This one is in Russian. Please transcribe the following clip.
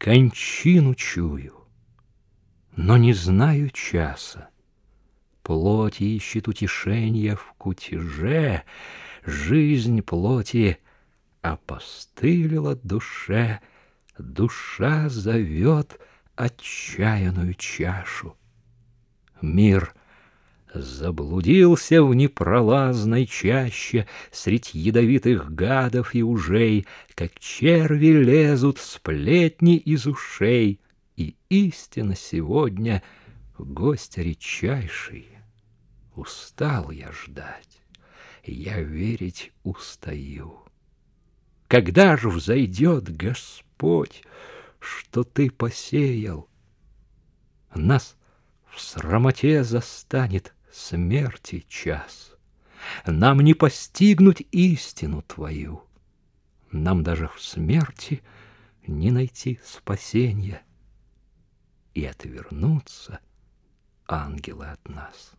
кончину чую, но не знаю часа. Плоть ищет утешения в кутеже, Жизнь плоти опостылила душе, Душа зовет отчаянную чашу. Мир заблудился в непролазной чаще Средь ядовитых гадов и ужей, Как черви лезут сплетни из ушей, И истина сегодня гость редчайший. Устал я ждать, я верить устаю. Когда же взойдет Господь, что ты посеял? Нас в срамоте застанет смерти час. Нам не постигнуть истину твою, Нам даже в смерти не найти спасения, И отвернуться ангелы от нас.